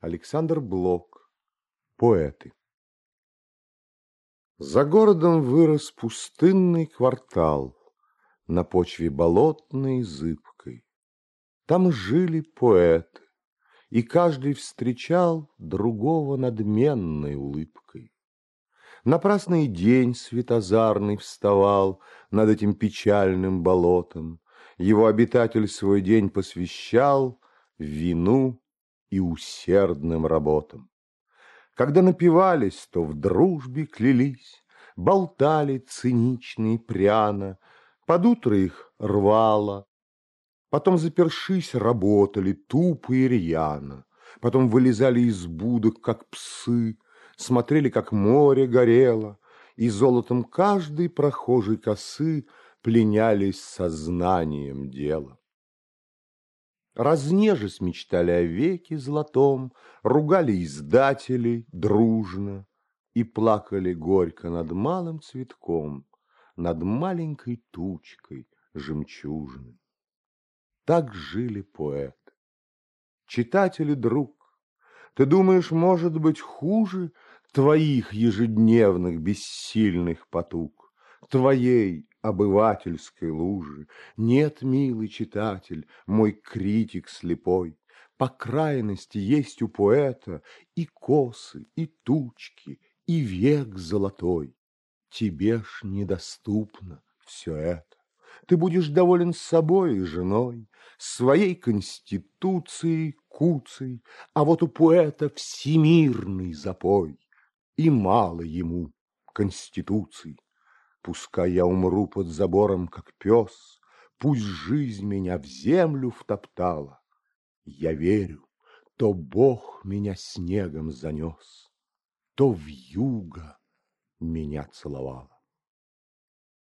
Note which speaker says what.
Speaker 1: Александр Блок. Поэты. За городом вырос пустынный квартал На почве болотной зыбкой. Там жили поэты, и каждый встречал Другого надменной улыбкой. Напрасный день светозарный вставал Над этим печальным болотом, Его обитатель свой день посвящал Вину и усердным работам. Когда напивались, то в дружбе клялись, Болтали цинично и пряно, Под утро их рвало, Потом, запершись, работали тупо и рьяно, Потом вылезали из будок, как псы, Смотрели, как море горело, И золотом каждой прохожей косы Пленялись сознанием дела. Разнежись мечтали о веке золотом, Ругали издателей дружно И плакали горько над малым цветком, Над маленькой тучкой жемчужной. Так жили поэты. Читатель и друг, Ты думаешь, может быть хуже Твоих ежедневных бессильных потуг, Твоей обывательской лужи. Нет, милый читатель, мой критик слепой, По крайности есть у поэта И косы, и тучки, и век золотой. Тебе ж недоступно все это. Ты будешь доволен собой и женой, Своей конституцией, куцей, А вот у поэта всемирный запой, И мало ему конституций. Пускай я умру под забором, как пес, Пусть жизнь меня в землю втоптала. Я верю, то Бог меня снегом занес, То вьюга меня целовала.